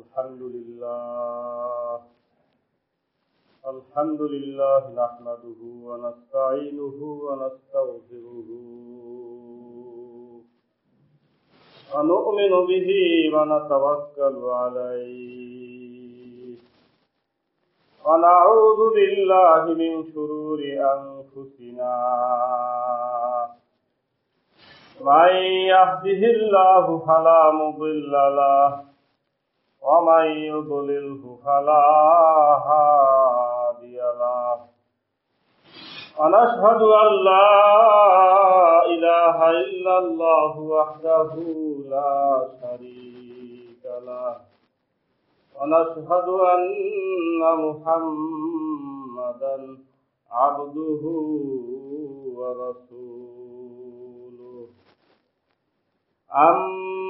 الحمد لله الحمد لله نحمده ونستعينه ونستغفره. ونؤمن به ونتوكل عليه. ونعوذ بالله من شرور أنفسنا. من يهده الله فلا مضل له ومن يضلله فلا هادي له ونشهد أن لا إله إلا الله وحده لا شريك له ونشهد أن محمدا عبده ورسوله أما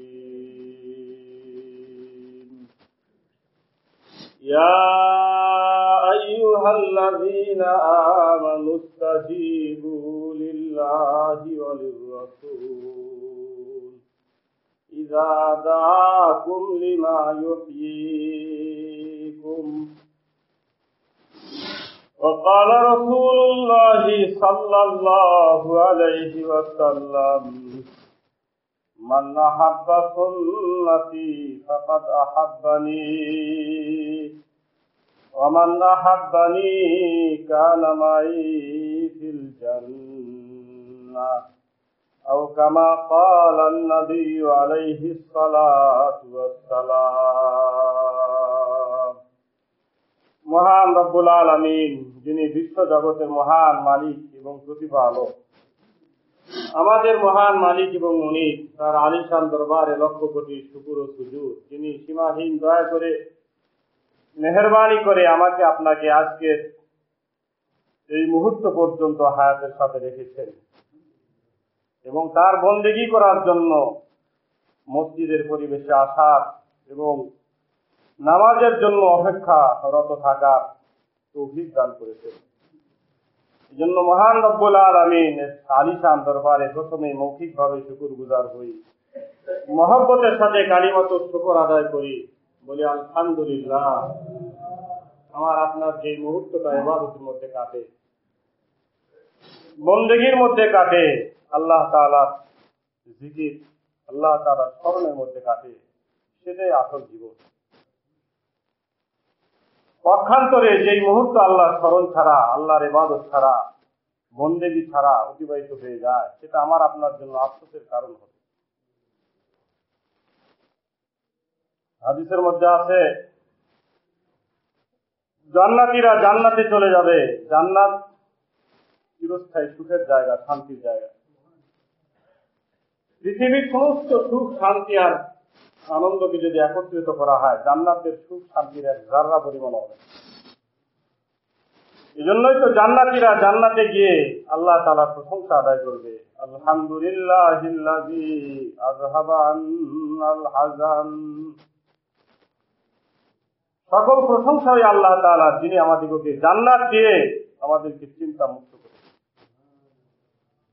يا أيها الذين آمنوا استجيبوا لله وللرسول إذا دعاكم لما يحييكم. وقال رسول الله صلى الله عليه وسلم من أحب سنتي فقد أحبني ومن أحبني كان معي في الجنة أو كما قال النبي عليه الصلاة والسلام মহান রব্বুল আলমিন যিনি বিশ্ব জগতের মহান মালিক এবং প্রতিপালক আমাদের মহান মালিক এবং উনি, তার আলিশান দরবারে লক্ষ কোটি শুকুর ও সুজুর। যিনি সীমাহীন দয়া করে, মেহরবানি করে আমাকে আপনাকে আজকের এই মুহূর্ত পর্যন্ত হায়াতের সাথে রেখেছেন। এবং তার বন্দেগী করার জন্য মসজিদের পরিবেশে আসার এবং নামাজের জন্য অপেক্ষা রত থাকার দান করেছেন। জন্য মহান রব্বুল আলমিন আলিশান দরবারে প্রথমে মৌখিকভাবে শুকুর গুজার হই মহব্বতের সাথে কালিমত শুকর আদায় করি, বলি আলহামদুলিল্লাহ। আমার আপনার যে মুহূর্তটা এবাদতের মধ্যে কাটে, বন্দেগীর মধ্যে কাটে, আল্লাহ তালা জিকির, আল্লাহ তালা স্মরণের মধ্যে কাটে, সেটাই আসল জীবন। পক্ষান্তরে যেই মুহূর্ত আল্লাহ স্মরণ ছাড়া, আল্লাহর এবাদত ছাড়া, বন্দেগী ছাড়া অতিবাহিত হয়ে যায়, সেটা আমার আপনার জন্য আফসোসের কারণ হবে। হাদিসের মধ্যে আছে, জান্নাতিরা জান্নাতে চলে যাবে, জান্নাত চিরস্থায়ী সুখের জায়গা, শান্তির জায়গা। পৃথিবীর সমস্ত সুখ, শান্তি আর আনন্দকে যদি একত্রিত করা হয়, জান্নাতের সুখ শান্তির এক জাররা পরিমাণ হবে। এই জন্যই তো জান্নাতিরা জান্নাতে গিয়ে আল্লাহ তালা প্রশংসা আদায় করবে। আলহামদুলিল্লাহ সকল প্রশংসাই আল্লাহ তালা যিনি আমাদিগকে জান্নাত দিয়ে আমাদেরকে চিন্তা মুক্ত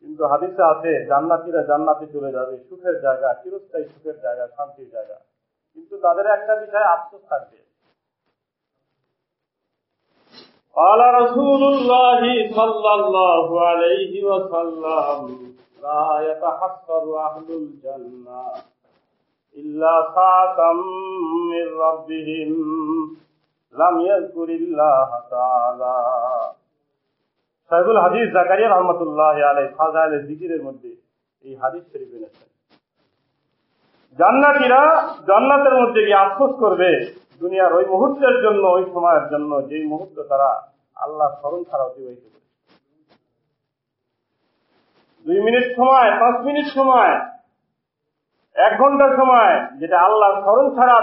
কিন্তু হাদিসে আছে জান্নাতিরা জান্নাতে চলে যাবে সুখের জায়গা চিরস্থায়ী সুখের জায়গা শান্তির জায়গা কিন্তু তাদের একটা বিষয়ে আফসোস থাকবে قال رسول الله صلى الله عليه وسلم لا يتحسر أهل الجنة إلا ساعة من ربهم لم يذكر الله تعالى সাহেবুল হাদিস জাকারিয়া রহমতুল্লাহ আলাই জিকিরের মধ্যে এই হাদিস শরীফ এনেছেন জান্নাতিরা জান্নাতের মধ্যে গিয়ে আফসোস করবে, দুনিয়ার ওই মুহূর্তের জন্য, ওই সময়ের জন্য মুহূর্ত তারা আল্লাহ স্মরণ ছাড়া অতিবাহিত করে দুই মিনিট সময়, পাঁচ মিনিট সময়, এক ঘণ্টার সময়, যেটা আল্লাহ স্মরণ ছাড়া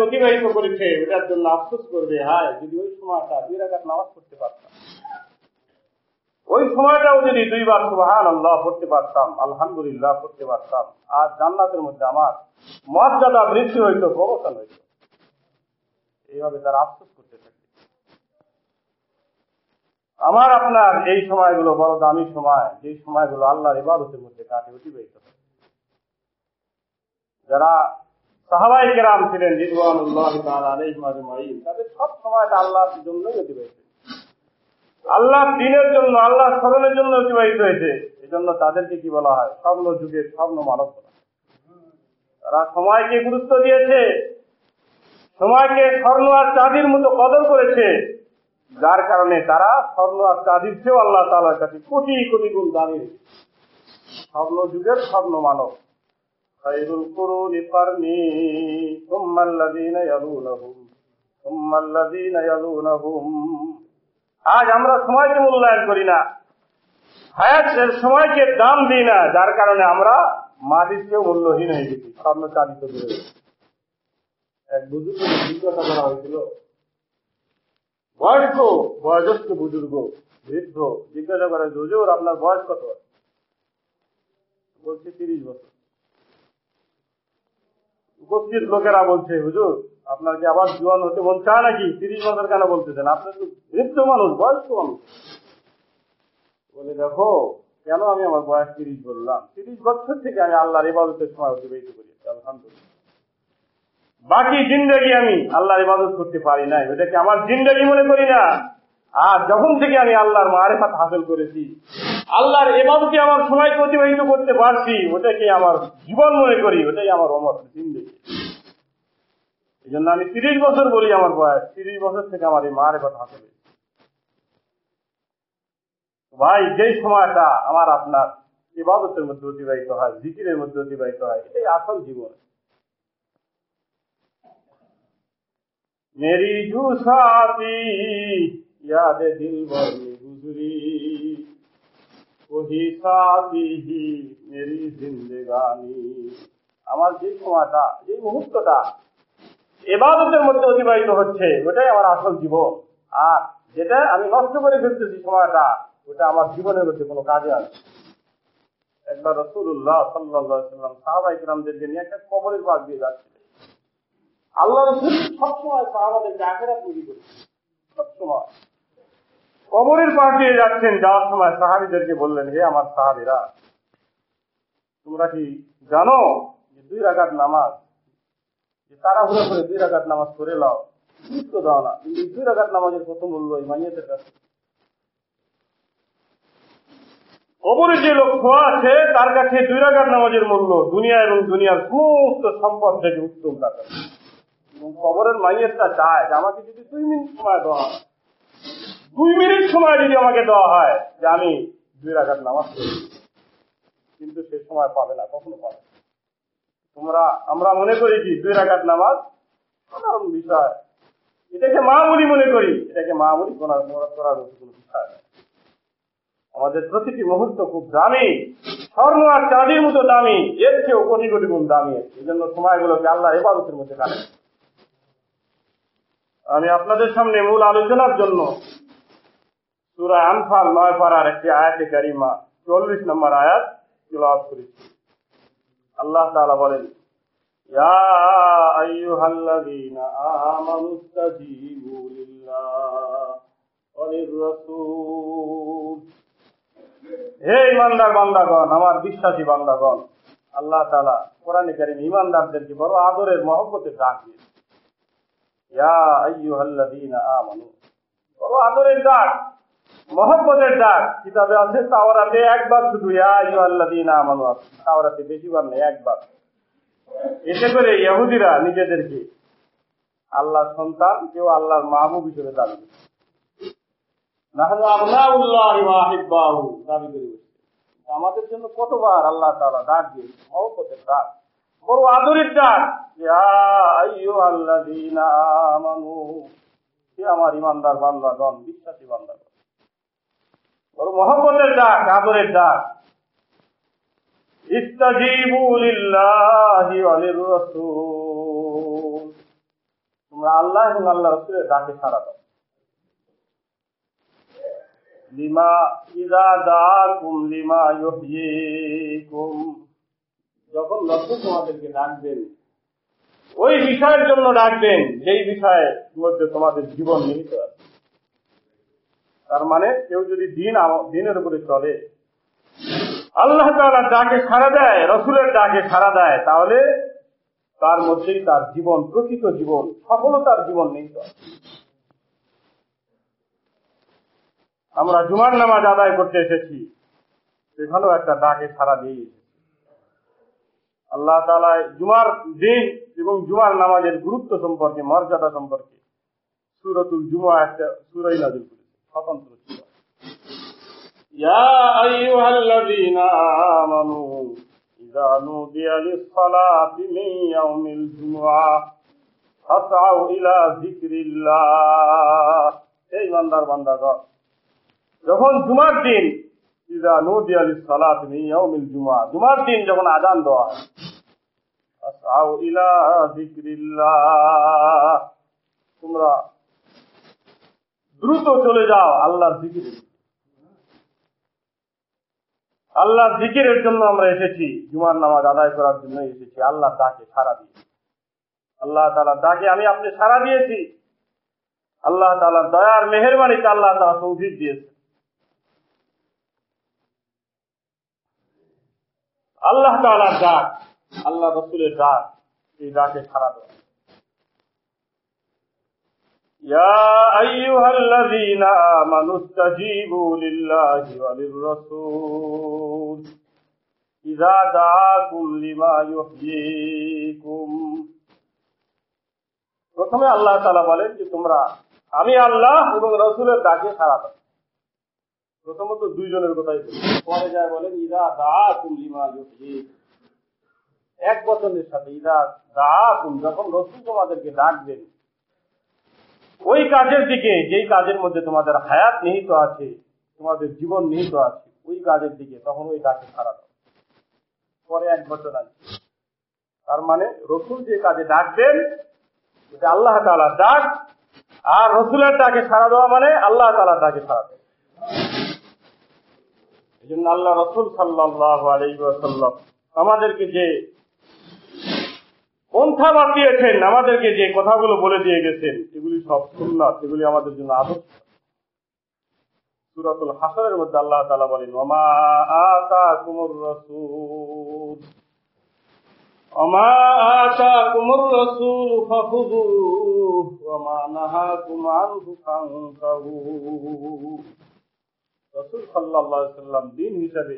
অতিবাহিত করেছে জন্য আফসোস করবে, হায়, যদি ওই সময়টা দুই রাকাত নামাজ পড়তে পারতাম। ওই সময়টাও যদি দুইবার সুবাহান আল্লাহ পড়তে পারতাম, আলহামদুলিল্লাহ পড়তে পারতাম, আর জান্নাতের মধ্যে আমার মর্যাদা বৃদ্ধি হইতো, প্রবর্তন হইতো। এইভাবে তারা আফসোস করতে থাকে। আমার আপনার এই সময়গুলো বড় দামি সময় যে সময়গুলো আল্লাহর ইবাদতের মধ্যে কাটে অতিবাহিত যারা সাহাবাই কেরাম ছিলেন, রিদওয়ানুল্লাহ তাদের সব সময়টা আল্লাহর জন্যই অতিবাহিত। আল্লাহ দিনের জন্য, আল্লাহ স্মরণের জন্য অতিবাহিত হয়েছে। এই জন্য তাদেরকে কি বলা হয়? স্বপ্ন যুগে স্বপ্ন মানব তারা সময়কে গুরুত্ব দিয়েছে, সময়কে স্বর্ণ আর চাঁদির মতো কদর করেছে, যার কারণে তারা স্বর্ণ আর চাঁদির চেয়েও আল্লাহ তালার কাছে কোটি কোটি গুণ দামি। স্বর্ণ যুগের স্বর্ণ মানব। খাইরুল কুরুনি ফারনি, সুম্মাল্লাযীনা ইয়ালুনহুম সুম্মাল্লাযীনা ইয়ালুনহুম। আজ আমরা সময়কে মূল্যায়ন করি না। হায়াতের সময়কে দাম দিই না, যার কারণে আমরা মাটির চেয়েও মূল্যহীন হয়ে গেছি চালিত দূরে এক বুজুর্গকে জিজ্ঞাসা করা হয়েছিল, বয়স্ক, বয়োজ্যেষ্ঠ বুজুর্গ, বৃদ্ধ, জিজ্ঞাসা করে, হুজুর, আপনার বয়স কত? বলছে, তিরিশ বছর। উপস্থিত লোকেরা বলছে, হুজুর আপনার কি আবার জোয়ান হতে মন চায় নাকি? তিরিশ বছর কেন বলতেছেন? আপনি তো বৃদ্ধ মানুষ, বয়স্ক মানুষ। বলে, দেখো, কেন আমি আমার বয়স তিরিশ বললাম? তিরিশ বছর থেকে আমি আল্লাহর ইবাদতের সময় অতিবাহিত করি। আলহামদুলিল্লাহ। বাকি জিন্দগি আমি আল্লাহর ইবাদত করতে পারি নাই। ওটাকে আমার জিন্দগি মনে করি না? আর যখন থেকে আমি আল্লাহর মারেফাত হাসিল করেছি, আল্লাহর এবাদতে আমার সময়কে অতিবাহিত করতে পারছি, ওটাকে আমার জীবন মনে করি, ওটাই আমার অমর জিন্দগি। এই জন্য আমি তিরিশ বছর বলি আমার বয়স, তিরিশ বছর থেকে আমার এই মার কথা হাতে ভাই, যেই সময়টা আমার আপনার ইবাদতের মধ্যে অতিবাহিত হয়, জিকিরের মধ্যে অতিবাহিত হয়, এটাই আসল জীবন। মেরি জুসাতি ইয়াদে দিল বলি গুজরি ওহি সাতিহি মেরি জিন্দেগানি। আমার যে সময়টা যে মুহূর্তটা এবাদতের মধ্যে অতিবাহিত হচ্ছে, ওটাই আমার আসল জীবন। আর যেটা আমি নষ্ট করে ফেলতেছি সময়টা, ওটা আমার জীবনের মধ্যে কোনো কাজে আসে একবার রসুল্লাহ সাল্লাম সাহাবাই গ্রামদেরকে নিয়ে একটা কবরের পাশ দিয়ে যাচ্ছে আল্লাহ রসুল সবসময় সাহাবাদেরকে আখেরা তৈরি করে সবসময়। কবরের পাশ দিয়ে যাচ্ছেন, যাওয়ার সময় সাহাবিদেরকে বললেন, হে আমার সাহাবিরা, তোমরা কি জানো যে দুই রাগাত নামাজ যে তাড়াহুড়ো করে দুই নামাজ করে লাও। গুরুত্ব দাও না। এই দুই নামাজের কত মূল্য কাছে। কবরে যে লক্ষ্য আছে, তার কাছে দুই রাগাত নামাজের মূল্য দুনিয়া এবং দুনিয়ার সমস্ত সম্পদ থেকে উত্তম টাকা এবং কবরের মাইয়েরটা চায় আমাকে যদি দুই মিনিট সময় দেওয়া হয়, দুই মিনিট সময় যদি আমাকে দেওয়া হয়, যে আমি দুই রাখার নামাজ পড়ি। কিন্তু সে সময় পাবে না, কখনো পাবে না। তোমরা, আমরা মনে করি কি, দুই রাখার নামাজ সাধারণ বিষয়। এটাকে মামুলি মনে করি। এটাকে মামুলি করার করার কোনো বিষয় আমাদের প্রতিটি মুহূর্ত খুব দামি। স্বর্ণ আর চাঁদির মতো দামি। এর চেয়েও কোটি কোটি গুণ দামি। এই জন্য সময়গুলোকে আল্লাহ এবাদতের মধ্যে কাটে আমি আপনাদের সামনে মূল আলোচনার জন্য সুরা আনফাল নয় পাড়ার একটি আয়াতে কারিমা চল্লিশ নম্বর আয়াত করেছি। আল্লাহ তাআলা বলেন, ইয়া আইয়ুহাল্লাযীনা আমানু ইসতাজীবু লিল্লাহ ওয়া লির-রাসূল। হে ইমানদার বান্দাগণ, আমার বিশ্বাসী বান্দাগণ, আল্লাহ তাআলা কোরআনে কারিমে ইমানদারদেরকে বড় আদরের মহব্বতের ডাক দিয়েছে ইয়া আইয়ুহাল্লাযীনা আমানু, বড় আদরের ডাক মহব্বতের ডাক কিতাবে আছে, তাওরাতে একবার শুধু তাওরাতে বেশিবার নেই, একবার। এতে করে ইহুদিরা নিজেদেরকে আল্লাহর সন্তান, কেউ আল্লাহর মাহবুব হিসেবে দাবি আমাদের জন্য কতবার আল্লাহ তাআলা ডাক দিয়ে মহব্বতের ডাক, বড় আদরের ডাক আল্লাহ আমানু আমার ইমানদার বান্দাগণ, বিশ্বাসী বান্দাগণ। বড় মহব্বতের ডাক আদরের ডাক তোমরা আল্লাহ এবং আল্লাহ রাসূলের ডাকে সাড়া দাও। লিমা ইজা দাকুম লিমা ইউহয়িকুম যখন রসুল তোমাদেরকে ডাকবেন, ওই বিষয়ের জন্য ডাকবেন, যেই মধ্যে তোমাদের জীবন নিহিত আছে। তার মানে কেউ যদি দিন দিনের উপরে চলে, আল্লাহ ডাকে সাড়া দেয়, রসুলের ডাকে সাড়া দেয়, তাহলে তার মধ্যেই তার জীবন, প্রকৃত জীবন, সফলতার জীবন আছে আমরা জুমার নামাজ আদায় করতে এসেছি, সেখানেও একটা ডাকে সাড়া দিয়ে আল্লাহ তালা জুমার দিন এবং জুমার নামাজের গুরুত্ব সম্পর্কে, মর্যাদা সম্পর্কে, সুরতুল জুমা একটা সুরাই নাজিল করেছে স্বতন্ত্র ছিল। ইয়া আইয়ুহাল্লাযীনা আমানু ইযা নুদিয়া লিস-সালাতি মিন ইয়াউমিল জুমআ ফাসআউ ইলা যিকরিল্লাহ। এই বান্দার বান্দাগণ, যখন জুমার দিন, ইযা নুদিয়া লিস-সালাত মিন ইয়াউমিল জুমআ, জুমার দিন যখন আদান দেওয়া হয়, ফাসআউ তোমরা দ্রুত চলে যাও আল্লাহর জিকিরে আল্লাহর জিকিরের জন্য আমরা এসেছি, জুমার নামাজ আদায় করার জন্য এসেছি, আল্লাহ ডাকে সারা দিয়ে আল্লাহ তাআলা ডাকে আমি আপনি সারা দিয়েছি। আল্লাহ তাআলা দয়ার মেহেরবানিতে আল্লাহ তাআলা তৌফিক দিয়েছে। আল্লাহ তাআলার ডাক, আল্লাহ রসুলের ডাক, এই ডাকে সারা দেওয়া। يا أيها الذين آمنوا استجيبوا لله وللرسول إذا دعاكم لما يحييكم প্রথমে আল্লাহ তাআলা বলেন যে তোমরা আমি আল্লাহ এবং রসুলের ডাকে সারা দাও প্রথমত দুইজনের কথাই বলি। পরে যায় বলেন ইদা দা লিমা ইউহয়িকুম এক বচনের সাথে ইদা দা যখন রসুল তোমাদেরকে ডাকবেন ওই কাজের দিকে, যেই কাজের মধ্যে তোমাদের হায়াত নিহিত আছে, তোমাদের জীবন নিহিত আছে, ওই কাজের দিকে, তখন ওই ডাকে সারা দাও। পরে এক বছর আছে। তার মানে রসুল যে কাজে ডাকবেন এটা আল্লাহ তালা ডাক, আর রসুলের ডাকে সারা দেওয়া মানে আল্লাহ তালা ডাকে সারা দেওয়া। এই জন্য আল্লাহ রসুল সাল্লাহ আমাদেরকে যে পন্থা বাঁচিয়েছেন আমাদেরকে যে কথাগুলো বলে দিয়ে গেছেন, এগুলি সব সুন্নাত, এগুলি আমাদের জন্য আদর্শ। সুরাতুল হাসরের মধ্যে আল্লাহ তাআলা বলেন, ওমা আতাকুমুর রাসূল। ওমা আতাকুমুর রাসূল ফাখুযুহু ওমা নাহাকুম আনহু ফান্তাহু রাসূল সাল্লাল্লাহু সাল্লাম দিন হিসাবে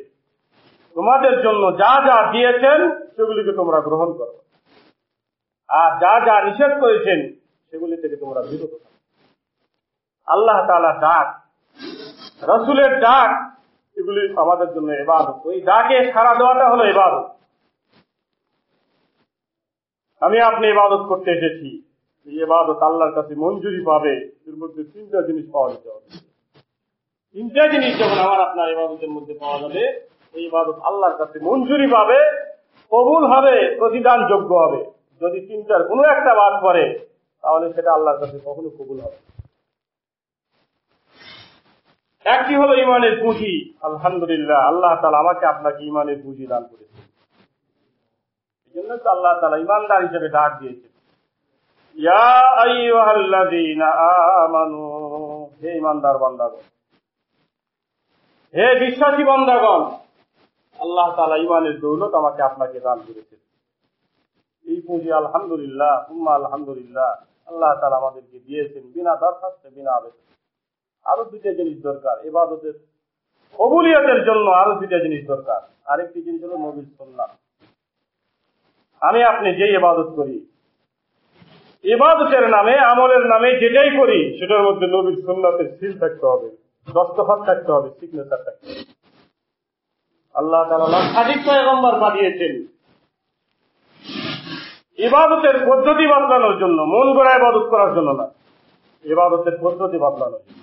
তোমাদের জন্য যা যা দিয়েছেন, সেগুলিকে তোমরা গ্রহণ করো। আর যা যা নিষেধ করেছেন, সেগুলি থেকে তোমরা বিরত থাকো। আল্লাহ তাআলা ডাক, রসুলের ডাক, এগুলি আমাদের জন্য এবাদত ওই ডাকে সারা দেওয়াটা হলো এবাদত আমি আপনি ইবাদত করতে এসেছি। এই ইবাদত আল্লাহর কাছে মঞ্জুরি পাবে। এর মধ্যে তিনটা জিনিস পাওয়া যেতে হবে। তিনটা জিনিস যখন আমার আপনার ইবাদতের মধ্যে পাওয়া যাবে, এই ইবাদত আল্লাহর কাছে মঞ্জুরি পাবে, কবুল হবে প্রতিদান যোগ্য হবে। যদি তিনটার কোনো একটা বাদ পড়ে, তাহলে সেটা আল্লাহর কাছে কখনো কবুল হবে একটি হলো ইমানের পুঁজি। আলহামদুলিল্লাহ, আল্লাহ তালা আমাকে আপনাকে ইমানের পুঁজি দান করেছে এই জন্য তো আল্লাহ তালা ইমানদার হিসেবে ডাক দিয়েছে হে ইমানদার বান্দাগণ, হে বিশ্বাসী বান্দাগণ আল্লাহ তালা ইমানের দৌলত আমাকে আপনাকে দান করেছে এই পুঁজি আলহামদুলিল্লাহ উম্মা আলহামদুলিল্লাহ, আল্লাহ তালা আমাদেরকে দিয়েছেন বিনা দরখাস্তে, বিনা আবেদন। আরও দুইটা জিনিস দরকার এবাদতের কবুলিয়তের জন্য আরও দুইটা জিনিস দরকার। আরেকটি জিনিস হলো নবীর সন্না আমি আপনি যেই ইবাদত করি, ইবাদতের নামে, আমলের নামে যেটাই করি, সেটার মধ্যে নবীর সন্ন্যতের সিল থাকতে হবে, দস্তখত থাকতে হবে সিগনেচার থাকতে হবে। আল্লাহ তাআলা লক্ষাধিক পয়গম্বর পাঠিয়েছেন ইবাদতের পদ্ধতি বদলানোর জন্য, মন গড়া ইবাদত করার জন্য না ইবাদতের পদ্ধতি বদলানোর জন্য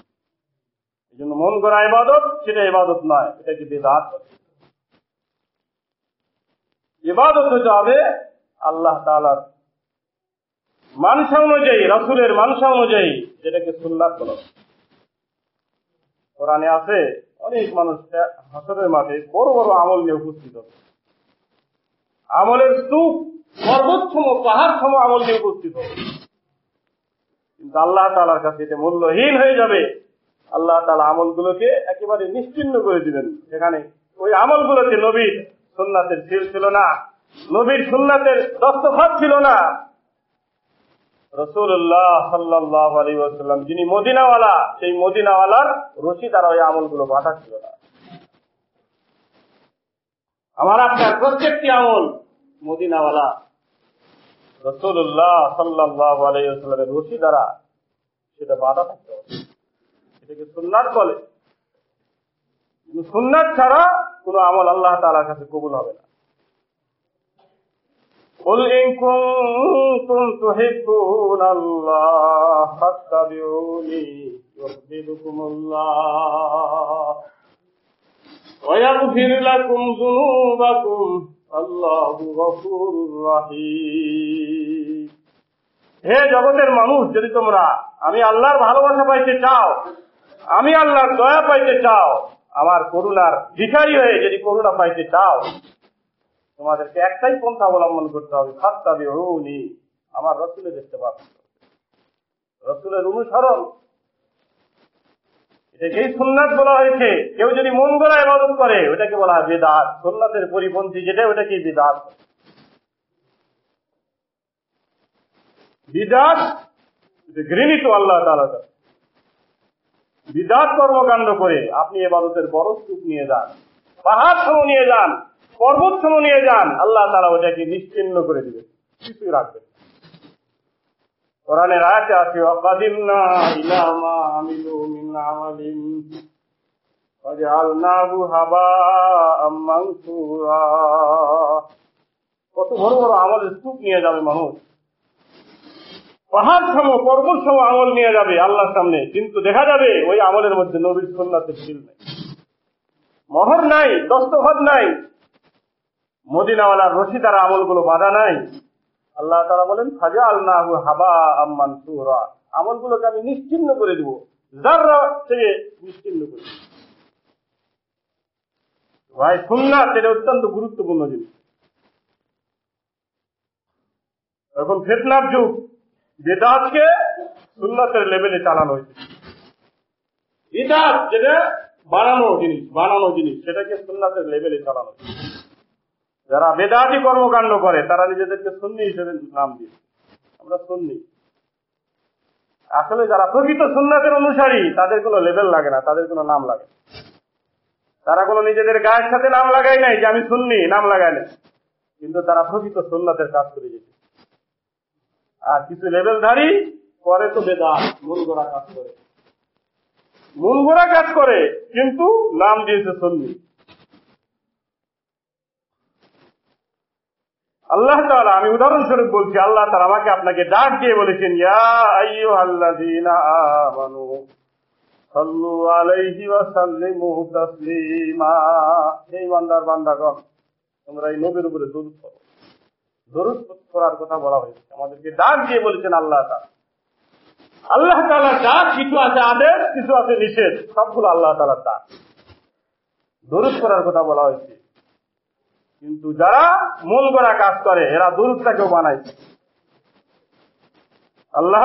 এই জন্য মন গড়া ইবাদত, সেটা ইবাদত নয় এটাকে বেদাত বলে। ইবাদত হতে হবে আল্লাহ তালার মানসা অনুযায়ী রসুলের মানসা অনুযায়ী যেটাকে সুন্নাত বলা। কোরআনে আছে, অনেক মানুষ হাসরের মাঠে বড় বড় আমল নিয়ে উপস্থিত হবে আমলের স্তূপ সর্বোচ্চম পাহাড়সম আমল নিয়ে উপস্থিত কিন্তু আল্লাহ তালার কাছে এটা মূল্যহীন হয়ে যাবে। আল্লাহ তালা আমলগুলোকে একেবারে নিশ্চিন্ন করে দিবেন সেখানে ওই আমলগুলোকে নবীর সুন্নাতের ফিল ছিল না, নবীর সুন্নাতের দস্তখাত ছিল না। রসুল্লাহ সাল্লাহ আলী ওয়াসাল্লাম, যিনি মদিনাওয়ালা, সেই মদিনাওয়ালার রশি দ্বারা ওই আমলগুলো বাধা ছিল না। আমার আপনার প্রত্যেকটি আমল মদিনাওয়ালা রসুল্লাহ সাল্লাহ আলী ওয়াসাল্লামের রশি দ্বারা সেটা বাধা থাকতে হবে এটাকে সুন্নাত বলে কিন্তু সুন্নাত ছাড়া কোনো আমল আল্লাহ তালার কাছে কবুল হবে না قل إن كنتم تحبون الله فاتبعوني يحببكم الله ويغفر لكم ذنوبكم الله غفور رحيم হে জগতের মানুষ যদি তোমরা আমি আল্লাহর ভালোবাসা পাইতে চাও আমি আল্লাহর দয়া পাইতে চাও আমার করুণার ভিখারি হয়ে যদি করুণা পাইতে চাও তোমাদেরকে একটাই পন্থা অবলম্বন করতে হবে খাত্তাবি হৌনি আমার রসুলে দেখতে পাবে রসুলের অনুসরণ এটাকেই সুন্নাত বলা হয়েছে, কেউ যদি মন গড়া করে, ওটাকে বলা হয় বেদাত। সুন্নাতের পরিপন্থী যেটা, ওটাকেই বিদাত। ঘৃণিত আল্লাহ তালা বিদাত কর্মকাণ্ড করে আপনি এবাদতের বড় স্তূপ নিয়ে যান, পাহাড় সম নিয়ে যান, পর্বত সম নিয়ে যান, আল্লাহ তালা ওটাকে নিশ্চিন্ন করে দিবে কিছুই রাখবেন কোরআনের আয়াতে আছে অকাদিমনা ইলামা আমিলু মিন আমালিন ফাজআলনাহু হাবাআম মানসুরা। কত বড় বড় আমলের স্তূপ নিয়ে যাবে মানুষ। পাহাড় সম পর্বত সম আমল নিয়ে যাবে আল্লাহর সামনে, কিন্তু দেখা যাবে ওই আমলের মধ্যে নবীর সন্ন্যাসের শিল নেই। মহর নাই, দস্তখত নাই। মদিনাওয়ালার রশি দ্বারা আমলগুলো বাধা নাই। আল্লাহ তারা বলেন ফাজা আল্লাহ হাবা আম্মান সুরা আমলগুলোকে আমি নিশ্চিন্ন করে দিব। যাররা থেকে নিশ্চিন্ন করে দিব। ভাই সুন্নাত এটা অত্যন্ত গুরুত্বপূর্ণ জিনিস। এখন ফেতনার যুগ। বেদাতকে সুন্নাতের লেভেলে চালানো হয়েছে। বিদাত যেটা বানানো জিনিস বানানো জিনিস, সেটাকে সুন্নাতের লেভেলে চালানো হয়েছে। যারা বেদাতি কর্মকাণ্ড করে, তারা নিজেদেরকে সুন্নি হিসেবে নাম দিয়ে আমরা সুন্নি। আসলে যারা প্রকৃত সুন্নাতের অনুসারী, তাদের কোনো লেভেল লাগে না, তাদের কোনো নাম লাগে তারা কোনো নিজেদের গায়ের সাথে নাম লাগাই নাই যে আমি সুন্নি, নাম লাগাই নাই। কিন্তু তারা প্রকৃত সুন্নাতের কাজ করে যেতে আর কিছু লেভেলধারী করে তো বেদা মূল গোড়া কাজ করে। মূল গোড়া কাজ করে, কিন্তু নাম দিয়েছে সুন্নি। আল্লাহ তাআলা, আমি উদাহরণস্বরূপ বলছি, আল্লাহ তাআলা আমাকে আপনাকে ডাক দিয়ে বলেছেন তোমরা এই নবীর উপরে দরুদ দরুদ করার কথা বলা হয়েছে। আমাদেরকে ডাক দিয়ে বলেছেন আল্লাহ তাআলা। আল্লাহ তাআলা ডাক কিছু আছে আদেশ, কিছু আছে নিষেধ, সবগুলো আল্লাহ তাআলার ডাক। দরুদ করার কথা বলা হয়েছে। কিন্তু যারা মন গড়া কাজ করে, এরা দুরুদটাকেও বানাইছে আল্লাহ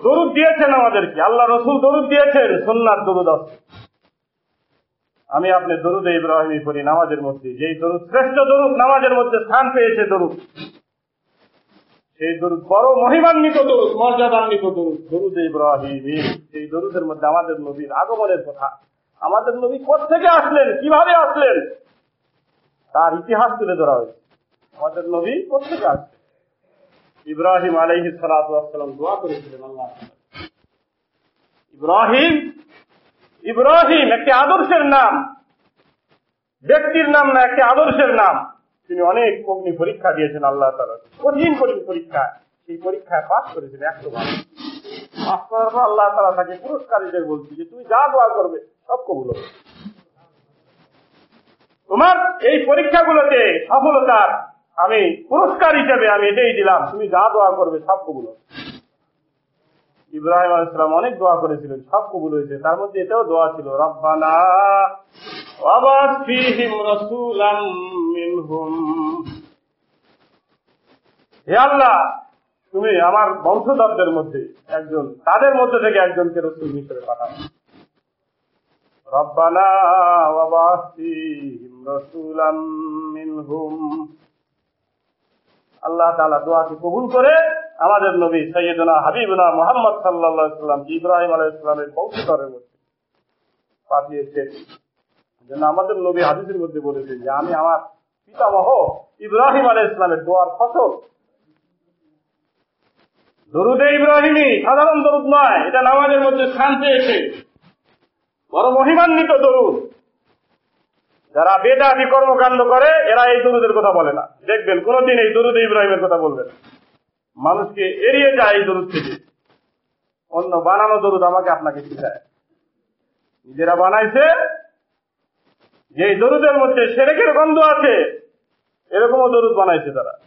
দরুদ দিয়েছেন আমাদেরকে, আল্লাহ রসুল দরুদ দিয়েছেন সন্ন্যার দরুদ আমি আপনি দরুদ ইব্রাহিমী পড়ি, নামাজের মধ্যে। যেই দরুদ, শ্রেষ্ঠ দরুদ, নামাজের মধ্যে স্থান পেয়েছে দরুদ। সেই দরুদ বড় মহিমান্বিত দরুদ, মর্যাদান্বিত দরুদ। দরুদ ইব্রাহিমী সেই দরুদের মধ্যে আমাদের নবীর আগমনের কথা। আমাদের নবী থেকে আসলেন? কীভাবে আসলেন? তার ইতিহাস তুলে ধরা হয়েছে। আমাদের নবী থেকে আসলেন? ইব্রাহিম আলাইহি সালাম দোয়া করেছিলেন আল্লাহ ইব্রাহিম ইব্রাহিম একটি আদর্শের নাম। ব্যক্তির নাম না, একটি আদর্শের নাম। তিনি অনেক অগ্নি পরীক্ষা দিয়েছেন আল্লাহ তালা কঠিন কঠিন পরীক্ষা। সেই পরীক্ষায় পাশ করেছেন একশো বার। পাশ করার পর আল্লাহ তালা তাকে পুরস্কার হিসেবে বলছি যে, তুমি যা দোয়া করবে সব কবুল তোমার এই পরীক্ষাগুলোতে সফলতার আমি পুরস্কার হিসেবে আমি এটাই দিলাম, তুমি যা দোয়া করবে সব কবুল। ইব্রাহিম আলাইসালাম অনেক দোয়া করেছিলেন, সব কবুল হয়েছে। তার মধ্যে এটাও দোয়া ছিল, রব্বানা হে আল্লাহ, তুমি আমার বংশধরদের মধ্যে একজন, তাদের মধ্যে থেকে একজনকে রসুল হিসেবে পাঠাও। রব্বানা ওয়াবাস ফীহিম রাসূলাম মিনহুম আল্লাহ তাআলা দোয়াকে কবুল করে আমাদের নবী সৈয়দনা হাবিবনা মোহাম্মদ সাল্লাল্লাহু আলাইহি সাল্লাম ইব্রাহিম আলাইহিস সালামের বংশধরের মধ্যে পাঠিয়েছেন যেন আমাদের নবী হাদিসের মধ্যে বলেছেন যে, আমি আমার পিতামহ ইব্রাহিম আলাইহিস ইসলামের দোয়ার ফসল। দরুদে ইব্রাহিমী সাধারণ দরুদ নয়, এটা নামাজের মধ্যে স্থান পেয়েছে। বড় মহিমান্বিত দরুদ। যারা বেদাতি কর্মকাণ্ড করে, এরা এই দরুদের কথা বলে না। দেখবেন, কোনদিন এই দরুদ ইব্রাহিমের কথা বলবে না। মানুষকে এড়িয়ে যায় এই দরুদ থেকে। অন্য বানানো দরুদ আমাকে আপনাকে শিখায়। নিজেরা বানাইছে যে দরুদের মধ্যে সেরেকের গন্ধ আছে, এরকমও দরুদ বানাইছে তারা।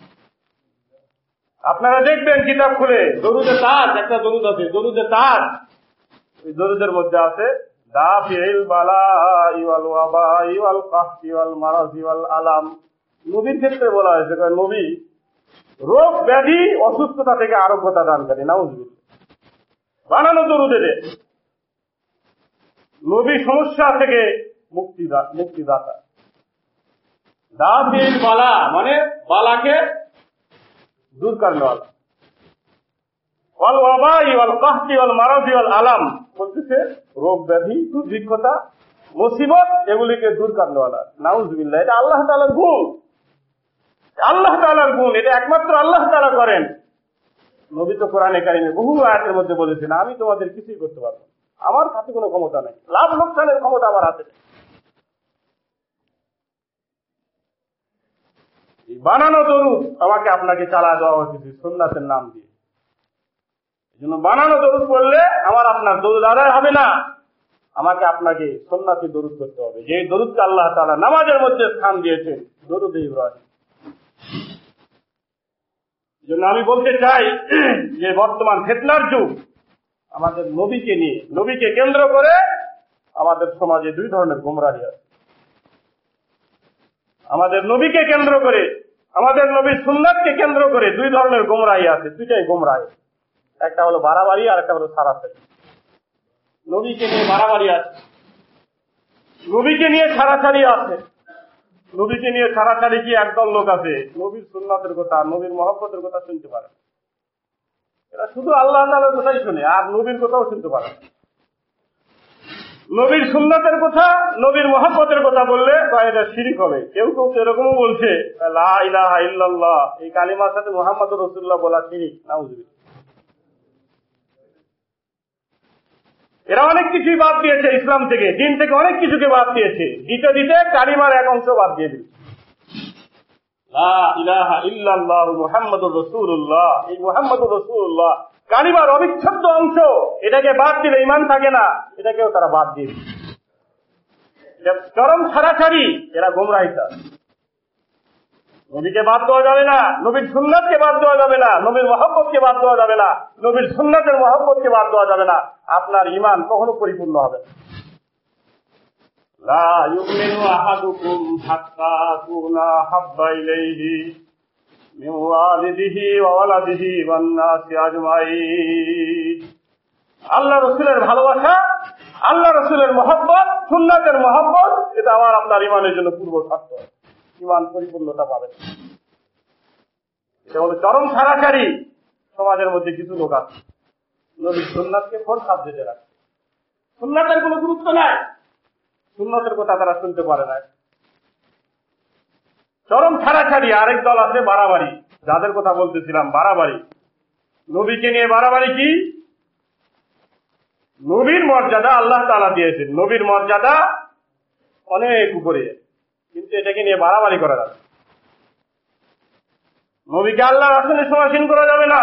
আপনারা দেখবেন কিতাব খুলে দরুদে তাজ, একটা দরুদ আছে দরুদে তাজ। ওই দরুদের মধ্যে আছে মারাজ নবীর ক্ষেত্রে বলা হয়েছে নবী, রোগ ব্যাধি অসুস্থতা থেকে আরোগ্যতা দানকারী, নাউজুবিল্লাহ। বানানো দরুদে নবী সমস্যা থেকে মুক্তি মুক্তিদাতা। দাফিল বালা মানে বালাকে দূর वाला ওয়াল ওয়াবাই ওয়াল কাহতি ওয়াল মারাদি ওয়াল আলাম বলতেছে রোগ ব্যাধি, দুর্ভিক্ষতা, মুসিবত, এগুলিকে দূর করনে वाला নাউজুবিল্লাহ, এটা আল্লাহ তাআলার গুণ। আল্লাহ তাআলার গুণ, এটা একমাত্র আল্লাহ তাআলা করেন। নবী তো কোরআনে কারিমে বহু আয়াতের মধ্যে বলেছেন, আমি তোমাদের কিছুই করতে পারব আমার কাছে কোনো ক্ষমতা নেই। লাভ লোকসানের ক্ষমতা আমার হাতে নেই। বানানো দরুদ আমাকে আপনাকে চালা দেওয়া উচিত সন্ন্যাসের নাম দিয়ে। জন্য বানানো দরুদ পড়লে আমার আপনার দরুদ আদায় হবে না। আমাকে আপনাকে সন্ন্যাসী দরুদ করতে হবে। যে দরুদকে আল্লাহ তালা নামাজের মধ্যে স্থান দিয়েছেন, দরুদ ইব্রাহিম। জন্য আমি বলতে চাই যে বর্তমান ফেতনার যুগ, আমাদের নবীকে নিয়ে, নবীকে কেন্দ্র করে আমাদের সমাজে দুই ধরনের গোমরাহি আছে। আমাদের নবীকে কেন্দ্র করে, আমাদের নবীর সুন্নাতকে কেন্দ্র করে দুই ধরনের গোমরাহি আছে, দুইটাই গোমরাহি। একটা হলো বাড়াবাড়ি আর একটা হলো সারাসারি নবীকে নিয়ে বাড়াবাড়ি আছে। নবীকে নিয়ে ছাড়াছাড়ি আছে। নবীকে নিয়ে ছাড়াছাড়ি কি একদল লোক আছে? নবীর সুন্নাতের কথা, নবীর মহব্বতের কথা শুনতে পারে। না। এরা শুধু আল্লাহ তাআলার কথাই শুনে, আর নবীর কথাও শুনতে পারে। নবীর সুন্নাতের কথা, নবীর মহাব্বতের কথা বললে এটা শিরিক হবে। কেউ কেউ তো এরকমও বলছে, লা ইলাহা ইল্লাল্লাহ। এই কালিমার সাথে মোহাম্মদ রসুল্লাহ বলা শিরিক, নাউজুবিল্লাহ। এরা অনেক কিছুই বাদ দিয়েছে ইসলাম থেকে, দিন থেকে অনেক কিছুকে বাদ দিয়েছে। দিতে দিতে কালিমার এক অংশ বাদ দিয়ে দিয়েছে কালিমার অবিচ্ছেদ্য অংশ, এটাকে বাদ দিলে ইমান থাকে না, এটাকেও তারা বাদ দিয়ে চরম ছাড়াছাড়ি, এরা গোমরাহিতা নবীকে বাদ দেওয়া যাবে না নবীর সুন্নাতকে বাদ দেওয়া যাবে না নবীর মহব্বতকে বাদ দেওয়া যাবে না নবীর সুন্নাতের মহব্বতকে বাদ দেওয়া যাবে না আপনার ইমান কখনো পরিপূর্ণ হবে আল্লাহ রসুলের ভালোবাসা আল্লাহ রসুলের মহব্বত সুন্নাতের মহব্বত এটা আমার আপনার ইমানের জন্য পূর্ব স্বার্থ ইমান পরিপূর্ণতা পাবে এটা হলো চরম ছাড়াছাড়ি সমাজের মধ্যে কিছু লোক আছে। নবীর সুন্নাতকে ফোর সাবজেক্টে রাখে সুন্নাতের কোনো গুরুত্ব নাই। সুন্নতের কথা তারা শুনতে পারে না চরম ছাড়াছাড়ি আরেক দল আছে বাড়াবাড়ি। যাদের কথা বলতেছিলাম, বাড়াবাড়ি। নবীকে নিয়ে বাড়াবাড়ি কি? নবীর মর্যাদা আল্লাহ তালা দিয়েছেন। নবীর মর্যাদা অনেক উপরে। কিন্তু এটাকে নিয়ে বাড়াবাড়ি করা যাবে নবীকে আল্লাহ রাসুলে সমাসীন করা যাবে না,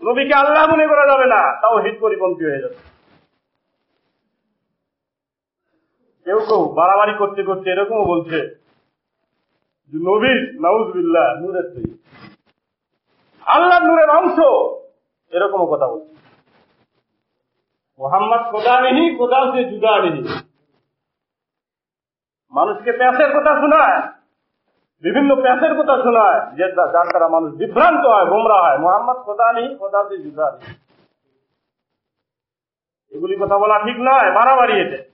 নবীকে আল্লাহ মনে করা যাবে না, তাও হিত পরিপন্থী হয়ে যাবে। কেউ কেউ বাড়াবাড়ি করতে করতে এরকমও বলছে যে নবী নাউজবিল্লাহ, নূরের তৈরি আল্লাহ নূরের অংশ, এরকমও কথা বলছে। মোহাম্মদ খোদা নেহি খোদা সে জুদা নেহি। মানুষকে প্যাসের কথা শোনায়। বিভিন্ন প্যাসের কথা শোনায়। যে যার দ্বারা মানুষ বিভ্রান্ত হয়, গোমরা হয়। মোহাম্মদ খোদা নেই খোদা সে জুদা এগুলি কথা বলা ঠিক নয়, বাড়াবাড়ি এতে।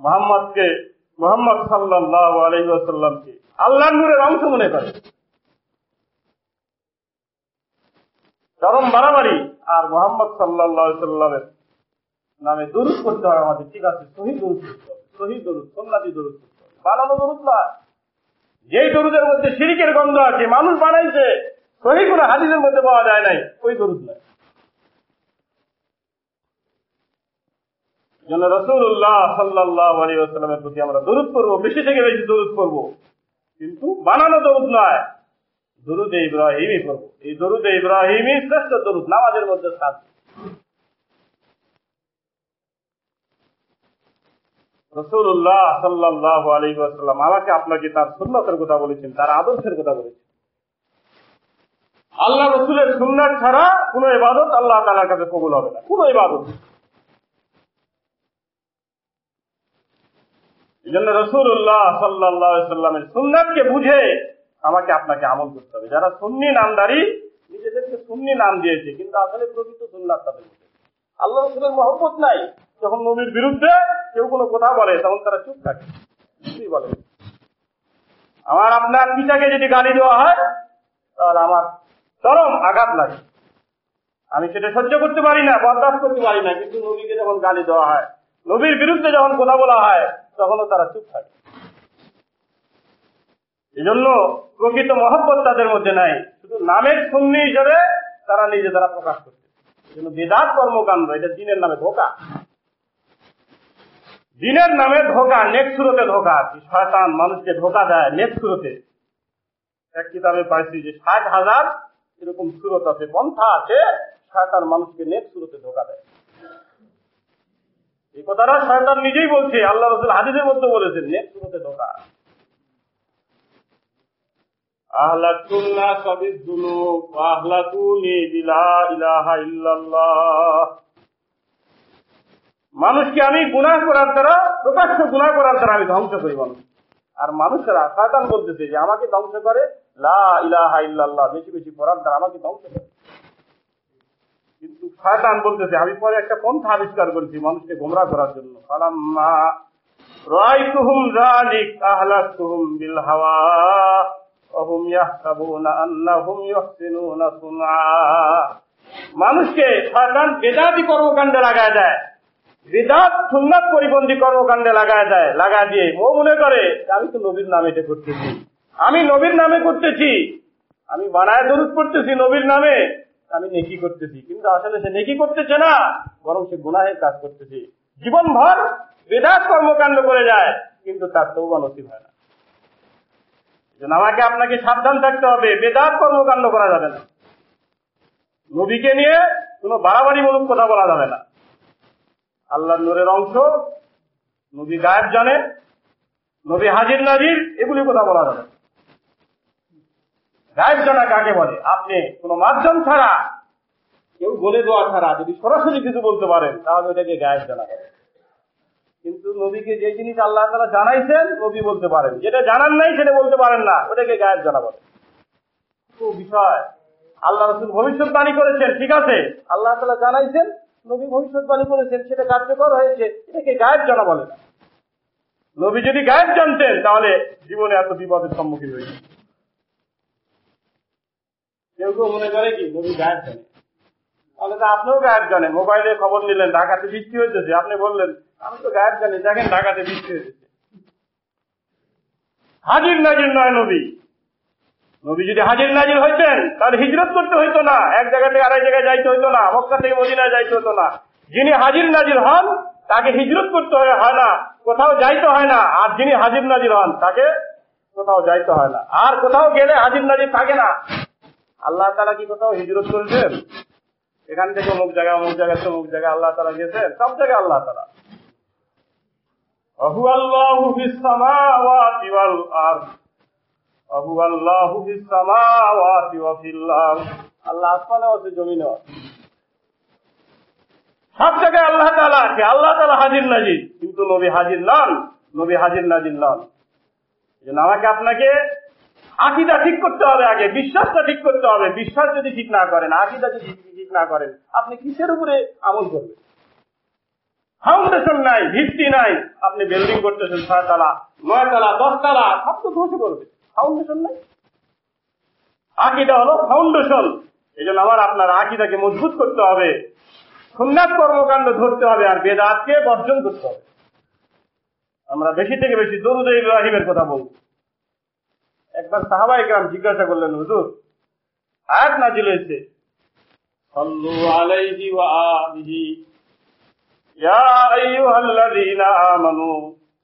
মোহাম্মদকে, মোহাম্মদ সাল্লাহ আলহিসাল্লামকে আল্লাহ নূরের অংশ মনে করে। চরম বাড়াবাড়ি। আর মোহাম্মদ সাল্লাহ সাল্লামের নামে দরুদ করতে হয় আমাদের। ঠিক আছে শহীদ দরুদ করতে হবে। শহীদ দরুদ দরুদ বানানো দরুদ না যেই দরুদের মধ্যে সিরিকের গন্ধ আছে, মানুষ বানাইছে, সহি হাদিসের মধ্যে পাওয়া যায় নাই, ওই দরুদ রসুল্লাহ সাল্লাহ আলী আসসালামের প্রতি আমরা দরুদ করব বেশি থেকে বেশি দরুদ করব কিন্তু বানানো দরুদ নয়, দরুদে ইব্রাহিমই করব এই দরুদে ইব্রাহিমই শ্রেষ্ঠ দরুদ, নামাজের মধ্যে সাত রসুল্লাহ সাল্লাহ আমাকে আপনাকে তার সুন্নতের কথা বলেছেন, তার আদর্শের কথা বলেছেন। আল্লাহ রসুলের ছাড়া ইবাদত আল্লাহ তালার কাছে কবুল হবে না ইবাদত। এই জন্য রসুল্লাহ সাল্লাহ সাল্লামের সুন্নাতকে বুঝে আমাকে আপনাকে আমল করতে হবে। যারা সুন্নি নামদারি, নিজেদেরকে সুন্নি নাম দিয়েছে, কিন্তু আসলে প্রকৃত সুন্নাত তাদের আল্লাহ রসুলের মহব্বত নাই। যখন নবীর বিরুদ্ধে কেউ কোনো কথা বলে, তখন তারা চুপ থাকে। কিছুই বলে আমার আপনার পিতাকে যদি গালি দেওয়া হয়, তাহলে আমার চরম আঘাত লাগে। আমি সেটা সহ্য করতে পারি না, বরদাস্ত করতে পারি না, কিন্তু নবীকে যখন গালি দেওয়া হয়, নবীর বিরুদ্ধে যখন কথা বলা হয়, তখনও তারা চুপ থাকে। এই জন্য প্রকৃত মহব্বত তাদের মধ্যে নাই। শুধু নামের সুন্নি হিসেবে তারা নিজে দ্বারা প্রকাশ করছে। এই জন্য বেদাত কর্মকাণ্ড, এটা দিনের নামে ধোকা। দিনের নামে ধোকা, নেক সুরতে ধোকা শয়তান মানুষকে ধোকা দেয় নেক সুরতে। এক কিতাবে পাইছি যে ষাট হাজার এরকম সুরত আছে, পন্থা আছে, শয়তান মানুষকে নেক সুরতে ধোকা দেয়। এই কথাটা শয়তান নিজেই বলছে, আল্লাহ রসুল হাদিসের মধ্যে বলেছেন, নেক সুরতে ধোকা। আহলাকুল্লাহ সবিদ দুনুব আহলাকুনি বিলা ইলাহা ইল্লাল্লাহ। মানুষকে আমি গুনাহ করার দ্বারা প্রকাশ্য গুনাহ করার দ্বারা আমি ধ্বংস করি মানুষ আর মানুষেরা শয়তান বলতেছে যে আমাকে ধ্বংস করে লা ইলাহা ইল্লাল্লাহ বেশি বেশি পড়ার দ্বারা আমাকে ধ্বংস করে কিন্তু শয়তান বলতেছে আমি পরে একটা পন্থা আবিষ্কার করেছি মানুষকে গোমরা করার জন্য ফালাম্মা রাআইতুহুম যালিক আহলাকতুহুম বিল হাওয়া وهم يحسبون أنهم يحسنون صنعا মানুষকে শয়তান বেদাতি কর্মকাণ্ডে লাগায় দেয় বেদাত সুন্নাত পরিবন্ধী কর্মকাণ্ডে লাগায় দেয় লাগা দিয়ে। ও মনে করে আমি তো নবীর নামে এটা করতেছি। আমি নবীর নামে করতেছি। আমি বানায় দরুদ করতেছি নবীর নামে। আমি নেকি করতেছি। কিন্তু আসলে সে নেকি করতেছে না, বরং সে গুনাহের কাজ করতেছে। জীবন ভর বেদাত কর্মকাণ্ড করে যায়, কিন্তু তার তৌবা নসিব হয় না। আমাকে আপনাকে সাবধান থাকতে হবে। বেদাত কর্মকাণ্ড করা যাবে না। নবীকে নিয়ে কোনো বাড়াবাড়িমূলক কথা বলা যাবে না। আল্লাহ নূরের অংশ, নবী গায়েব জানে নবী হাজির নাজির এগুলি কথা বলা যাবে গায়েব জানা কাকে বলে? আপনি কোনো মাধ্যম ছাড়া, কেউ বলে দেওয়া ছাড়া যদি সরাসরি কিছু বলতে পারেন, তাহলে ওটাকে গায়েব জানা বলে। কিন্তু নবীকে যে জিনিস আল্লাহ তারা জানাইছেন, নবী বলতে পারেন। যেটা জানান নাই, সেটা বলতে পারেন না, ওটাকে গায়েব জানা বলে। বিষয়। আল্লাহ রসুল ভবিষ্যৎবাণী করেছেন, ঠিক আছে। আল্লাহ তালা জানাইছেন নবী ভবিষ্যৎবাণী করেছেন, সেটা কার্যকর হয়েছে, এটাকে গায়েব জানা বলে নবী যদি গায়েব জানতেন, তাহলে জীবনে এত বিপদের সম্মুখীন হয়েছে কেউ কেউ মনে করে কি, নবী গায়েব জানে। তাহলে তো আপনিও গায়েব জানেন, মোবাইলে খবর নিলেন, ঢাকাতে বৃষ্টি হয়েছে আপনি বললেন, আমি তো গায়েব জানি, দেখেন ঢাকাতে বৃষ্টি হয়েছে হাজির নাজির নয় নবী। নবী যদি হাজির নাজির হইতেন, তাহলে হিজরত করতে হইতো না। এক জায়গা থেকে আরেক জায়গায় যাইতে হইতো না। মক্কা থেকে মদিনায় যাইতে হতো না। যিনি হাজির নাজির হন, তাকে হিজরত করতে হয় না। কোথাও যাইতে হয় না। আর যিনি হাজির নাজির হন, তাকে কোথাও যাইতে হয় না। আর কোথাও গেলে হাজির নাজির থাকে না। আল্লাহ তারা কি কোথাও হিজরত করেছেন? এখান থেকে অমুক জায়গা অমুক জায়গা অমুক জায়গা আল্লাহ তারা গেছেন সব জায়গায় আল্লাহ তারা অহু আল্লাহ আল্লাহ আসমানে আছে জমিনে আছে সব জায়গায় আল্লাহ তাআলা আছে। আল্লাহ তাআলা হাজির নাজির কিন্তু নবী হাজির নন। নবী হাজির নাজির নন। আমাকে আপনাকে আকিদা ঠিক করতে হবে আগে। বিশ্বাসটা ঠিক করতে হবে। বিশ্বাস যদি ঠিক না করেন আকিদা যদি ঠিক না করেন আপনি কিসের উপরে আমল করবেন? ফাউন্ডেশন নাই ভিত্তি নাই। আপনি বিল্ডিং করতেছেন ছয় তালা নয় তালা দশ তালা সব তো ধসে পড়বে ফাউন্ডেশন নাই? আকিদা হলো ফাউন্ডেশন এই জন্য আপনার আকিদাকে মজবুত করতে হবে। সুন্নাত কর্মকাণ্ড ধরতে হবে আর বেদাতকে বর্জন করতে হবে। আমরা বেশি থেকে বেশি দরুদ ইব্রাহিমের কথা বলব। একবার সাহাবাই গ্রাম জিজ্ঞাসা করলেন, হুজুর, আয়াত নাজিল হয়েছে? সাল্লু আলাইহি ওয়া আলিহি। ইয়া আইয়ুহাল্লাযীনা আমানু।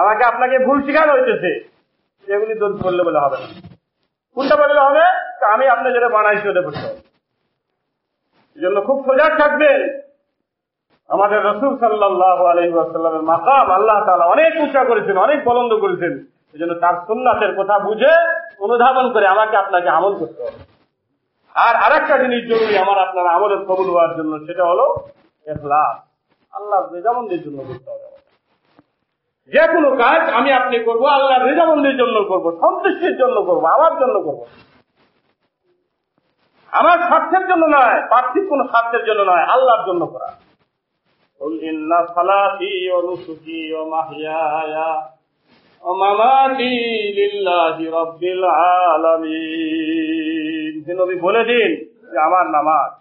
আমাকে আপনাকে ভুল শিখানো হইতেছে। এগুলি দরুদ করলে বলে হবে না। কোনটা বললে হবে? আমি আপনার যেটা বানাইছি ওটা করতে হবে। এই জন্য খুব সজাগ থাকবেন। আমাদের রসুল সাল্লাহ আলহিমের মাকাম আল্লাহ তালা অনেক উঁচা করেছেন, অনেক বলন্দ করেছেন। এই জন্য তার সুন্নাতের কথা বুঝে অনুধাবন করে আমাকে আপনাকে আমল করতে হবে। আর আর একটা জিনিস জরুরি আমার আপনার আমলের কবুল হওয়ার জন্য, সেটা হলো এখলাস। আল্লাহ রেজামন্দির জন্য করতে হবে। যে কোনো কাজ আমি আপনি করব আল্লাহ রেজামন্দির জন্য করব, সন্তুষ্টির জন্য করব, আমার জন্য করব। আমার স্বার্থের জন্য নয়, পার্থিব কোন স্বার্থের জন্য নয়, আল্লাহর জন্য করা। বলে দিন আমার নামাজ,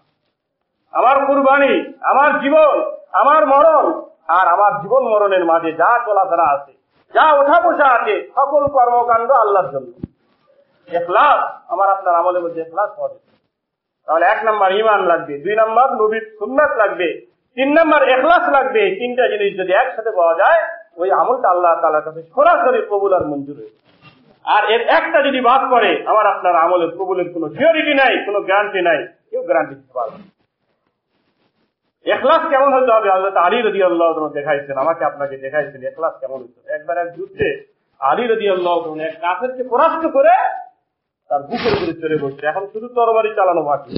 আমার কুরবানি, আমার জীবন, আমার মরণ আর আমার জীবন মরণের মাঝে যা চলাফেরা আছে, যা ওঠা বসা আছে, সকল কর্মকাণ্ড আল্লাহর জন্য। এখলাস, আমার আপনার আমলের মধ্যে এখলাস যাবে। তাহলে এক নম্বর ইমান লাগবে, দুই নম্বর নবীর সুন্নাত লাগবে, তিন নম্বর এখলাস লাগবে, তিনটা জিনিস যদি একসাথে পাওয়া যায়, ওই আমলটা আল্লাহ তালার কাছে সরাসরি কবুল আর মঞ্জুর হয়ে আর এর একটা যদি বাদ পড়ে, আমার আপনার আমলের কবুলের কোনো সিওরিটি নাই, কোনো গ্যারান্টি নাই, কেউ গ্যারান্টি দিতে পারবে। এখলাস কেমন হতে হবে? আল্লাহ আলী রদি আল্লাহ দেখাইছেন, আমাকে আপনাকে দেখাইছেন এখলাস কেমন হতে হবে? একবার এক যুদ্ধে আলী রদি আল্লাহ এক কাফেরকে পরাস্ত করে তার বুকের উপরে চড়ে বসছে এখন শুধু তরবারি চালানো বাকি।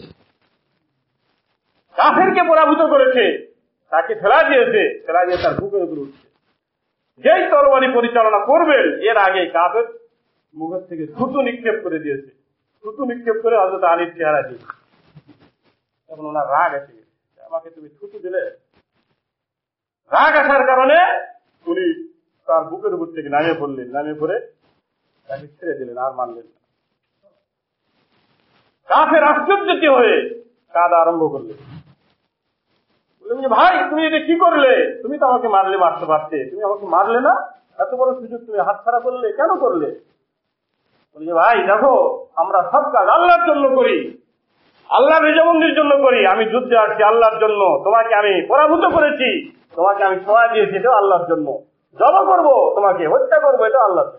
কাফেরকে পরাভূত করেছে, তাকে ফেলা দিয়েছে, ফেলা দিয়ে তার বুকের উপরে উঠছে। যেই তরবারি পরিচালনা করবেন, এর আগে কাফের মুখের থেকে থুতু নিক্ষেপ করে দিয়েছে। থুতু নিক্ষেপ করে হজরত আলীর চেহারা দিয়েছে। এখন ওনার রাগ গেছে। আমাকে তুমি থুতু দিলে, রাগ আসার কারণে উনি তার বুকের উপর থেকে নামিয়ে পড়লেন, নামিয়ে পড়ে তাকে ছেড়ে দিলেন, আর মানলেন কাফের আশ্চর্যিত হয়ে কাঁদা আরম্ভ করলেন। ভাই, তুমি এটা কি করলে? তুমি তো আমাকে মারলে মারতে পারতে। তুমি আমাকে মারলে না? এত বড় সুযোগ তুমি হাত ছাড়া করলে, কেন করলে? ভাই, দেখো, আমরা সব কাজ আল্লাহর জন্য করি। আল্লাহ রেজামন্দির জন্য করি, আমি যুদ্ধে আসছি আল্লাহর জন্য। তোমাকে আমি পরাভূত করেছি, তোমাকে আমি সহায় দিয়েছি, এটাও আল্লাহর জন্য। জব করব, তোমাকে হত্যা করব এটা আল্লাহর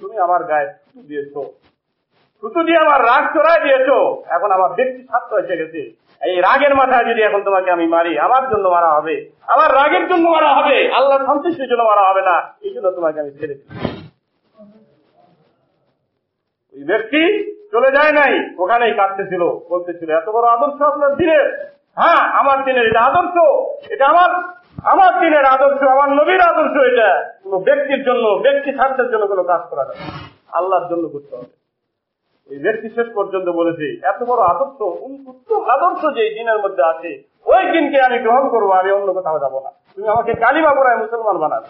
তুমি আমার গায়ে থুতু দিয়েছ। থুতু দিয়ে আমার রাগ চড়ায় দিয়েছ। এখন আমার ব্যক্তি স্বার্থ এসে গেছে। এই রাগের মাথায় যদি এখন তোমাকে আমি মারি, আমার জন্য মারা হবে। আমার রাগের জন্য মারা হবে। আল্লাহ সন্তুষ্টির জন্য মারা হবে না। এই জন্য তোমাকে আমি ছেড়ে দিই ওই ব্যক্তি চলে যায় নাই, ওখানেই কাঁদতেছিল, বলতেছিল, এত বড় আদর্শ আপনার দিনের? হ্যাঁ আমার দিনের, এটা আদর্শ, এটা আমার আমার দিনের আদর্শ, আমার নবীর আদর্শ এটা। কোন ব্যক্তির জন্য, ব্যক্তি স্বার্থের জন্য কোনো কাজ করা যাবে আল্লাহর জন্য করতে হবে। ওই ব্যক্তি শেষ পর্যন্ত বলেছে, এত বড় আদর্শ উত্তম আদর্শ যে দিনের মধ্যে আছে, ওই দিনকে আমি গ্রহণ করব, আমি অন্য কোথাও যাব না। তুমি আমাকে কালিমা পড়ায় মুসলমান বানাবে।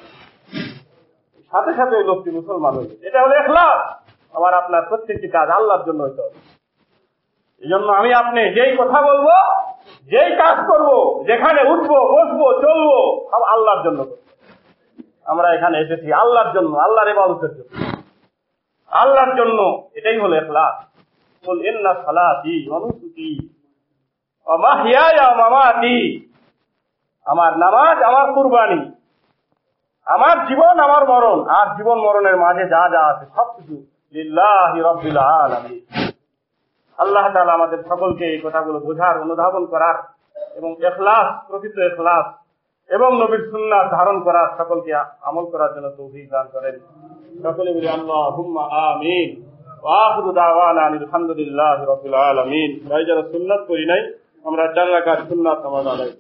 সাথে সাথে ওই লোকটি মুসলমান হয়েছে এটা হলো এখলাস। আমার আপনার প্রত্যেকটি কাজ আল্লাহর জন্য হইতে হবে। এই জন্য আমি আপনি যেই কথা বলব, যেই কাজ করব, যেখানে উঠবো, বসবো, চলবো, সব আল্লাহর জন্য। আমরা এখানে এসেছি আল্লাহর জন্য, আল্লাহর এবাদতের জন্য। আল্লাহর জন্য, এটাই হলো এখলাস। বল ইন্না সালাতি ওয়া মামাতি। আমার নামাজ আমার কুরবানি। আমার জীবন আমার মরণ। আর জীবন মরণের মাঝে যা যা আছে, সবকিছু আল্লাহ তাআলা আমাদের সকলকে এই কথাগুলো বোঝার, অনুধাবন করার এবং এখলাস প্রকৃত এখলাস এবং নবীর সুন্নাহ ধারণ করার সকলকে আমল করার জন্য তৌফিক দান করেন। সকলে বলি, আল্লাহুম্মা আমিন। ওয়া আখিরু দাওয়ানা আলহামদুলিল্লাহি রাব্বিল আলামিন। ভাই, যারা সুন্নাত করি নাই, আমরা চার রাকাত সুন্নাত আদায়